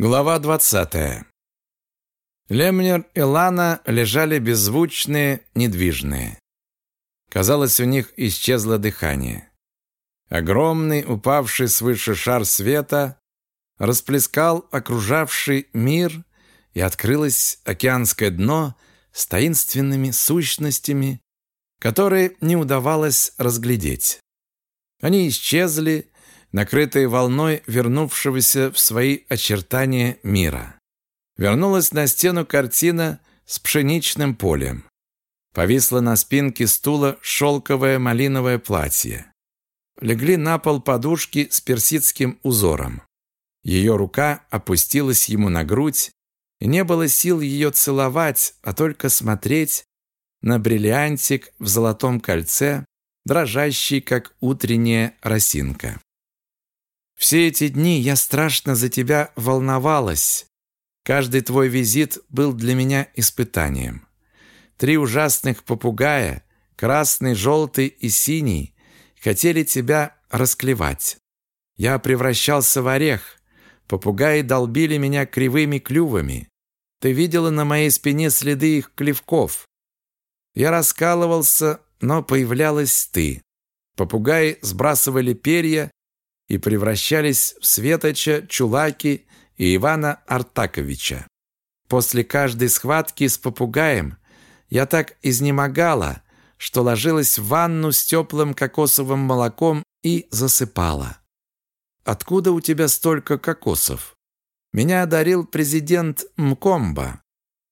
Глава 20. Лемнер и Лана лежали беззвучные, недвижные. Казалось, у них исчезло дыхание. Огромный, упавший свыше шар света расплескал окружавший мир, и открылось океанское дно с таинственными сущностями, которые не удавалось разглядеть. Они исчезли, накрытые волной вернувшегося в свои очертания мира. Вернулась на стену картина с пшеничным полем. Повисло на спинке стула шелковое малиновое платье. Легли на пол подушки с персидским узором. Ее рука опустилась ему на грудь, и не было сил ее целовать, а только смотреть на бриллиантик в золотом кольце, дрожащий, как утренняя росинка. Все эти дни я страшно за тебя волновалась. Каждый твой визит был для меня испытанием. Три ужасных попугая, красный, желтый и синий, хотели тебя расклевать. Я превращался в орех. Попугаи долбили меня кривыми клювами. Ты видела на моей спине следы их клевков. Я раскалывался, но появлялась ты. Попугаи сбрасывали перья, и превращались в Светоча, Чулаки и Ивана Артаковича. После каждой схватки с попугаем я так изнемогала, что ложилась в ванну с теплым кокосовым молоком и засыпала. «Откуда у тебя столько кокосов?» «Меня одарил президент Мкомба.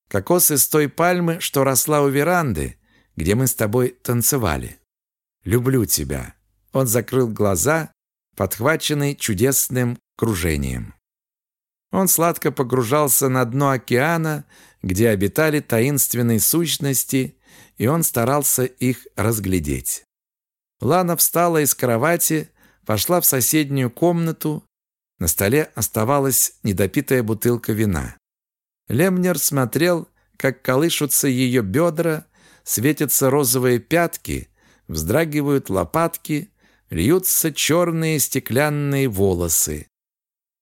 Кокосы с той пальмы, что росла у веранды, где мы с тобой танцевали. Люблю тебя». Он закрыл глаза подхваченный чудесным кружением. Он сладко погружался на дно океана, где обитали таинственные сущности, и он старался их разглядеть. Лана встала из кровати, пошла в соседнюю комнату. На столе оставалась недопитая бутылка вина. Лемнер смотрел, как колышутся ее бедра, светятся розовые пятки, вздрагивают лопатки, льются черные стеклянные волосы.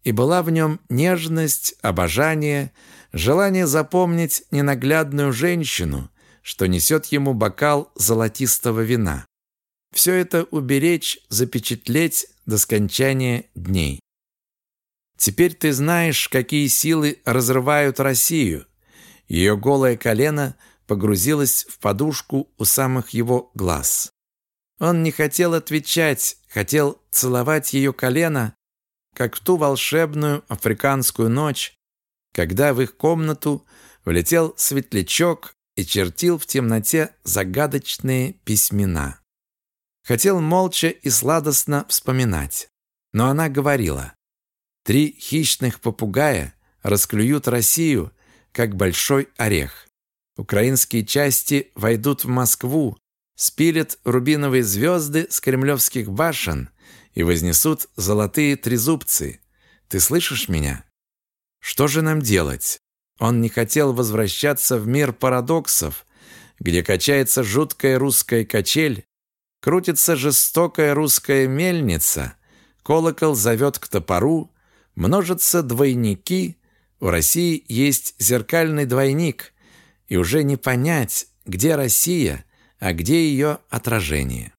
И была в нем нежность, обожание, желание запомнить ненаглядную женщину, что несет ему бокал золотистого вина. Все это уберечь, запечатлеть до скончания дней. Теперь ты знаешь, какие силы разрывают Россию. Ее голое колено погрузилось в подушку у самых его глаз. Он не хотел отвечать, хотел целовать ее колено, как в ту волшебную африканскую ночь, когда в их комнату влетел светлячок и чертил в темноте загадочные письмена. Хотел молча и сладостно вспоминать. Но она говорила, «Три хищных попугая расклюют Россию, как большой орех. Украинские части войдут в Москву, спилят рубиновые звезды с кремлевских башен и вознесут золотые трезубцы. Ты слышишь меня? Что же нам делать? Он не хотел возвращаться в мир парадоксов, где качается жуткая русская качель, крутится жестокая русская мельница, колокол зовет к топору, множатся двойники, у России есть зеркальный двойник, и уже не понять, где Россия – а где ее отражение.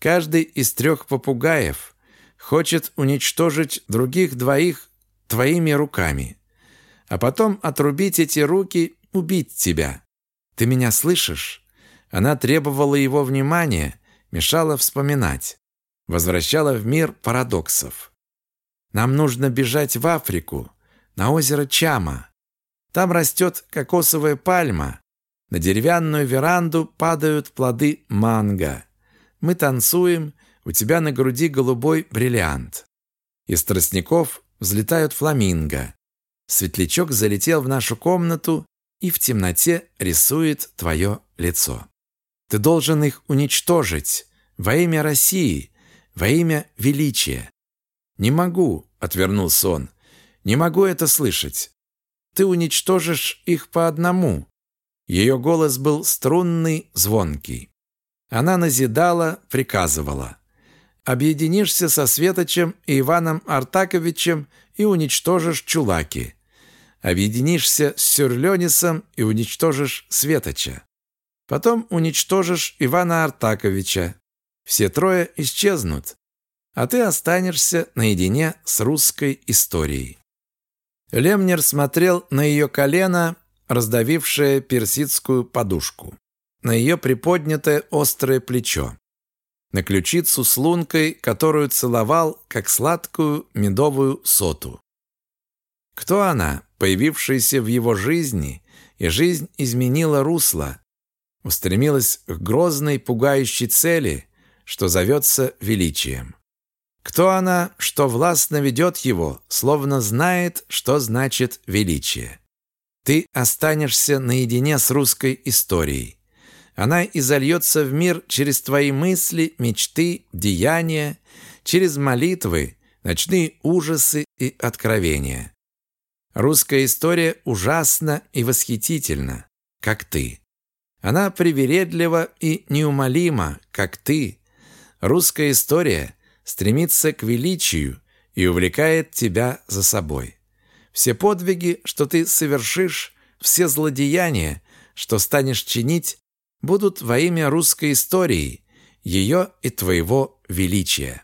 Каждый из трех попугаев хочет уничтожить других двоих твоими руками, а потом отрубить эти руки, убить тебя. Ты меня слышишь? Она требовала его внимания, мешала вспоминать, возвращала в мир парадоксов. Нам нужно бежать в Африку, на озеро Чама. Там растет кокосовая пальма, на деревянную веранду падают плоды манго. Мы танцуем, у тебя на груди голубой бриллиант. Из тростников взлетают фламинго. Светлячок залетел в нашу комнату и в темноте рисует твое лицо. Ты должен их уничтожить во имя России, во имя величия. Не могу, отвернулся он. Не могу это слышать. Ты уничтожишь их по одному, ее голос был струнный, звонкий. Она назидала, приказывала. объединишься со Светочем и Иваном Артаковичем и уничтожишь Чулаки. Объединишься с Сюрленисом и уничтожишь Светоча. Потом уничтожишь Ивана Артаковича. Все трое исчезнут, а ты останешься наедине с русской историей. Лемнер смотрел на ее колено, раздавившее персидскую подушку, на ее приподнятое острое плечо, на ключицу с лункой, которую целовал, как сладкую медовую соту. Кто она, появившаяся в его жизни, и жизнь изменила русло, устремилась к грозной, пугающей цели, что зовется величием. Кто она, что властно ведет его, словно знает, что значит величие? Ты останешься наедине с русской историей. Она изольется в мир через твои мысли, мечты, деяния, через молитвы, ночные ужасы и откровения. Русская история ужасна и восхитительна, как ты. Она привередлива и неумолима, как ты. Русская история стремится к величию и увлекает тебя за собой. Все подвиги, что ты совершишь, все злодеяния, что станешь чинить, будут во имя русской истории, ее и твоего величия.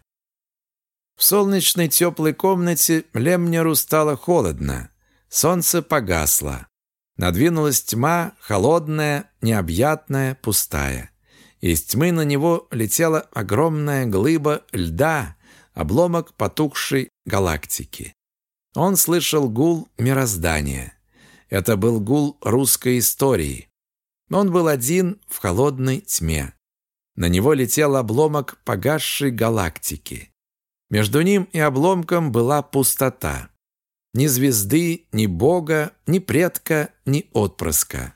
В солнечной теплой комнате Лемнеру стало холодно. Солнце погасло. Надвинулась тьма, холодная, необъятная, пустая. Из тьмы на него летела огромная глыба льда, обломок потухшей галактики. Он слышал гул мироздания. Это был гул русской истории. Он был один в холодной тьме. На него летел обломок погасшей галактики. Между ним и обломком была пустота. Ни звезды, ни бога, ни предка, ни отпрыска.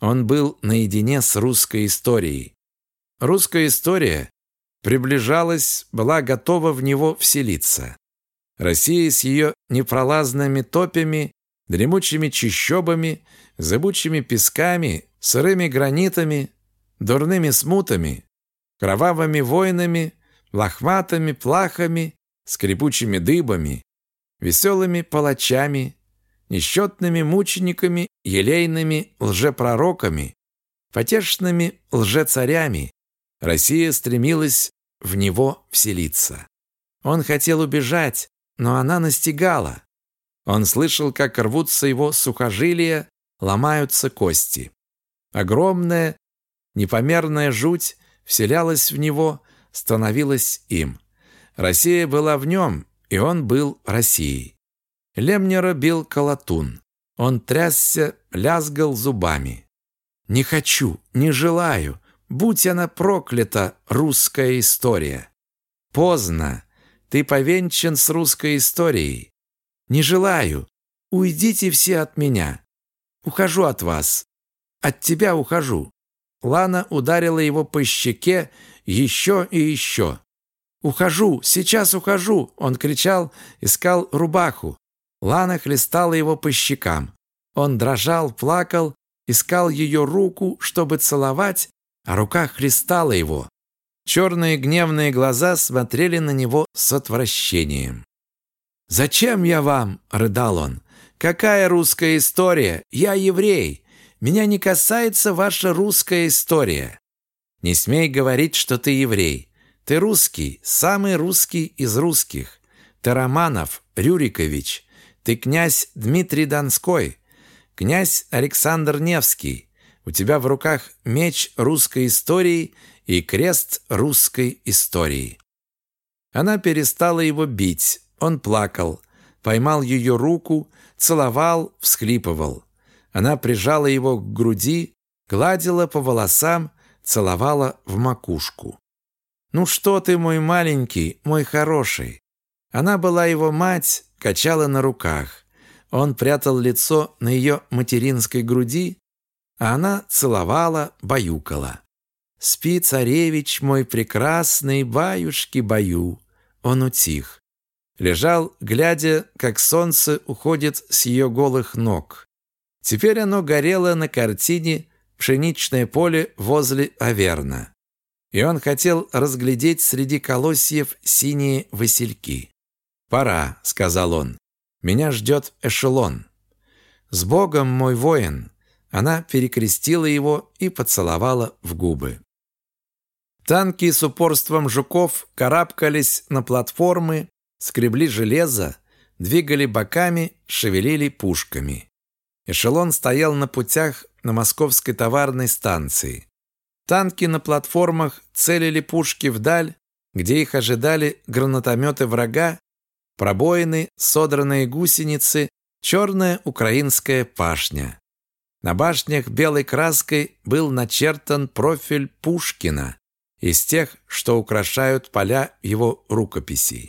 Он был наедине с русской историей. Русская история приближалась, была готова в него вселиться. Россия с ее непролазными топями, дремучими чащобами, зыбучими песками, сырыми гранитами, дурными смутами, кровавыми войнами, лохматыми плахами, скрипучими дыбами, веселыми палачами, несчетными мучениками, елейными лжепророками, потешными лжецарями, Россия стремилась в него вселиться. Он хотел убежать, но она настигала. Он слышал, как рвутся его сухожилия, ломаются кости. Огромная, непомерная жуть вселялась в него, становилась им. Россия была в нем, и он был Россией. Лемнера бил колотун. Он трясся, лязгал зубами. «Не хочу, не желаю, Будь она проклята, русская история. Поздно. Ты повенчан с русской историей. Не желаю. Уйдите все от меня. Ухожу от вас. От тебя ухожу. Лана ударила его по щеке еще и еще. «Ухожу! Сейчас ухожу!» Он кричал, искал рубаху. Лана хлестала его по щекам. Он дрожал, плакал, искал ее руку, чтобы целовать, а рука хлестала его. Черные гневные глаза смотрели на него с отвращением. «Зачем я вам?» – рыдал он. «Какая русская история? Я еврей. Меня не касается ваша русская история. Не смей говорить, что ты еврей. Ты русский, самый русский из русских. Ты Романов, Рюрикович. Ты князь Дмитрий Донской, князь Александр Невский. У тебя в руках меч русской истории и крест русской истории». Она перестала его бить. Он плакал, поймал ее руку, целовал, всхлипывал. Она прижала его к груди, гладила по волосам, целовала в макушку. «Ну что ты, мой маленький, мой хороший?» Она была его мать, качала на руках. Он прятал лицо на ее материнской груди, а она целовала, баюкала. «Спи, царевич мой прекрасный, баюшки-баю!» Он утих. Лежал, глядя, как солнце уходит с ее голых ног. Теперь оно горело на картине «Пшеничное поле возле Аверна». и он хотел разглядеть среди колосьев синие васильки. «Пора», — сказал он, — «меня ждет эшелон». «С Богом, мой воин!» Она перекрестила его и поцеловала в губы. Танки с упорством жуков карабкались на платформы, скребли железо, двигали боками, шевелили пушками. Эшелон стоял на путях на московской товарной станции. Танки на платформах целили пушки вдаль, где их ожидали гранатометы врага, пробоины, содранные гусеницы, черная украинская пашня. На башнях белой краской был начертан профиль Пушкина, из тех, что украшают поля его рукописей.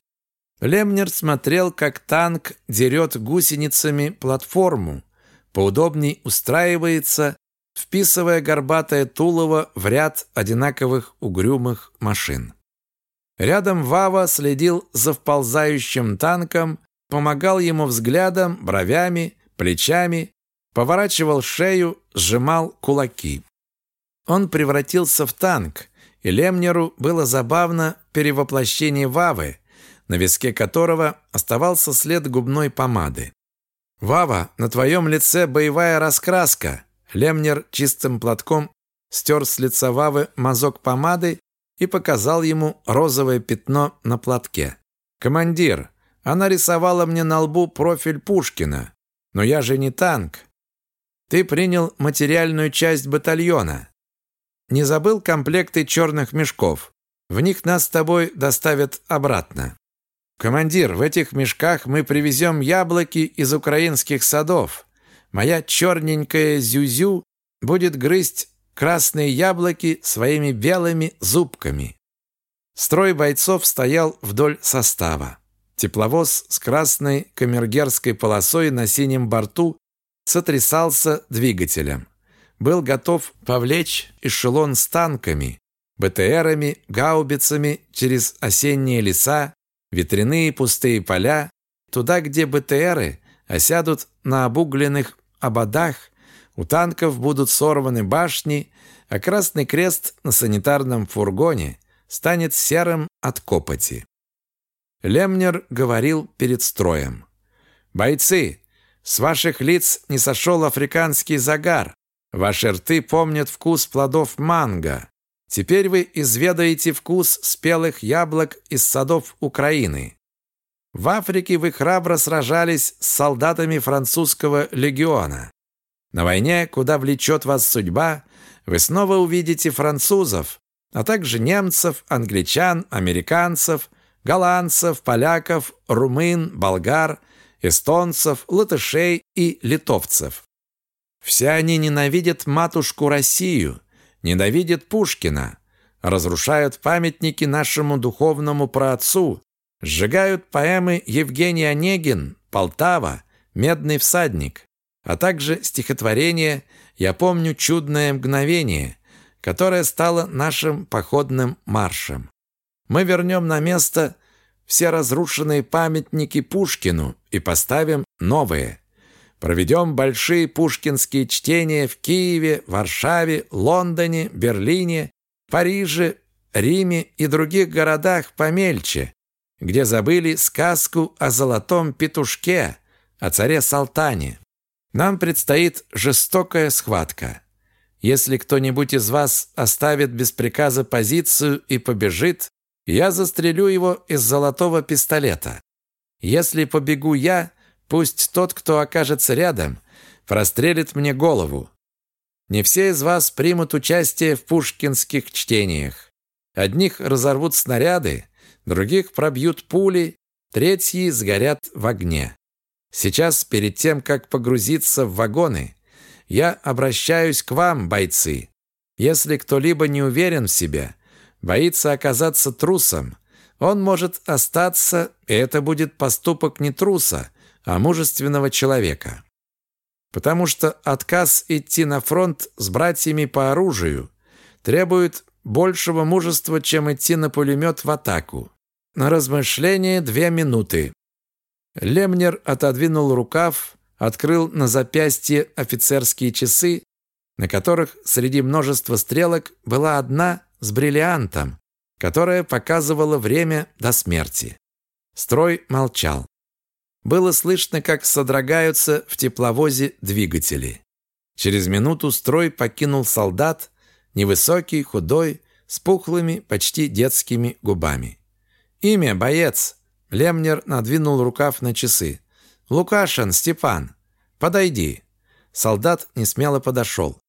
Лемнер смотрел, как танк дерет гусеницами платформу, поудобней устраивается, вписывая горбатое тулово в ряд одинаковых угрюмых машин. Рядом Вава следил за вползающим танком, помогал ему взглядом, бровями, плечами, поворачивал шею, сжимал кулаки. Он превратился в танк, и Лемнеру было забавно перевоплощение Вавы, на виске которого оставался след губной помады. «Вава, на твоем лице боевая раскраска!» Лемнер чистым платком стер с лица Вавы мазок помады и показал ему розовое пятно на платке. «Командир, она рисовала мне на лбу профиль Пушкина. Но я же не танк. Ты принял материальную часть батальона. Не забыл комплекты черных мешков? В них нас с тобой доставят обратно. Командир, в этих мешках мы привезем яблоки из украинских садов. Моя черненькая зюзю будет грызть красные яблоки своими белыми зубками. Строй бойцов стоял вдоль состава. Тепловоз с красной камергерской полосой на синем борту сотрясался двигателем был готов повлечь эшелон с танками, БТРами, гаубицами через осенние леса, ветряные пустые поля, туда, где БТРы осядут на обугленных ободах, у танков будут сорваны башни, а Красный Крест на санитарном фургоне станет серым от копоти. Лемнер говорил перед строем. «Бойцы, с ваших лиц не сошел африканский загар. Ваши рты помнят вкус плодов манго. Теперь вы изведаете вкус спелых яблок из садов Украины. В Африке вы храбро сражались с солдатами французского легиона. На войне, куда влечет вас судьба, вы снова увидите французов, а также немцев, англичан, американцев, голландцев, поляков, румын, болгар, эстонцев, латышей и литовцев. Все они ненавидят матушку Россию, ненавидят Пушкина, разрушают памятники нашему духовному праотцу, сжигают поэмы Евгений Онегин, Полтава, Медный всадник, а также стихотворение «Я помню чудное мгновение», которое стало нашим походным маршем. Мы вернем на место все разрушенные памятники Пушкину и поставим новые – Проведем большие пушкинские чтения в Киеве, Варшаве, Лондоне, Берлине, Париже, Риме и других городах помельче, где забыли сказку о золотом петушке, о царе Салтане. Нам предстоит жестокая схватка. Если кто-нибудь из вас оставит без приказа позицию и побежит, я застрелю его из золотого пистолета. Если побегу я, Пусть тот, кто окажется рядом, прострелит мне голову. Не все из вас примут участие в пушкинских чтениях. Одних разорвут снаряды, других пробьют пули, третьи сгорят в огне. Сейчас, перед тем, как погрузиться в вагоны, я обращаюсь к вам, бойцы. Если кто-либо не уверен в себе, боится оказаться трусом, он может остаться, и это будет поступок не труса, а мужественного человека. Потому что отказ идти на фронт с братьями по оружию требует большего мужества, чем идти на пулемет в атаку. На размышление две минуты. Лемнер отодвинул рукав, открыл на запястье офицерские часы, на которых среди множества стрелок была одна с бриллиантом, которая показывала время до смерти. Строй молчал. Было слышно, как содрогаются в тепловозе двигатели. Через минуту строй покинул солдат, невысокий, худой, с пухлыми, почти детскими губами. «Имя, боец!» Лемнер надвинул рукав на часы. «Лукашин, Степан, подойди». Солдат несмело подошел.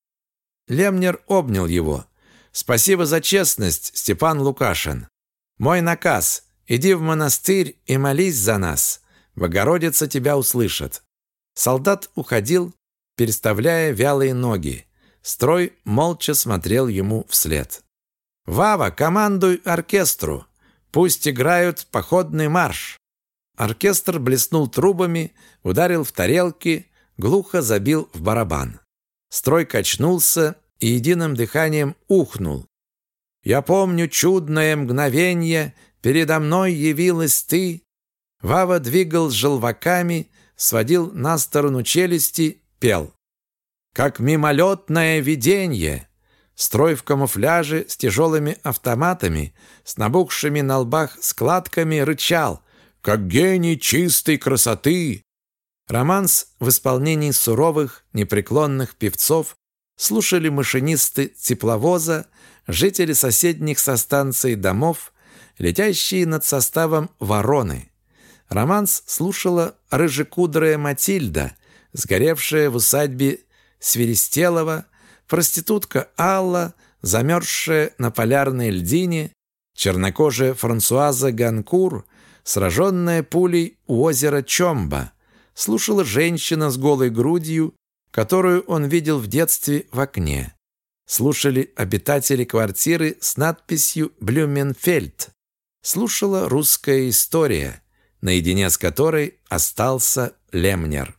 Лемнер обнял его. «Спасибо за честность, Степан Лукашин. Мой наказ. Иди в монастырь и молись за нас. Богородица тебя услышит». Солдат уходил, переставляя вялые ноги. Строй молча смотрел ему вслед. «Вава, командуй оркестру! Пусть играют походный марш!» Оркестр блеснул трубами, ударил в тарелки, глухо забил в барабан. Строй качнулся и единым дыханием ухнул. «Я помню чудное мгновенье, передо мной явилась ты». Вава двигал желваками, сводил на сторону челюсти, пел. «Как мимолетное виденье!» Строй в камуфляже с тяжелыми автоматами, с набухшими на лбах складками рычал. «Как гений чистой красоты! Романс в исполнении суровых, непреклонных певцов слушали машинисты тепловоза, жители соседних со станцией домов, летящие над составом вороны. Романс слушала рыжекудрая Матильда, сгоревшая в усадьбе Свиристелова, проститутка Алла, замерзшая на полярной льдине, чернокожая Франсуаза Ганкур, сраженная пулей у озера Чомба – слушала женщина с голой грудью, которую он видел в детстве в окне. Слушали обитатели квартиры с надписью «Блюменфельд». Слушала русская история, наедине с которой остался Лемнер.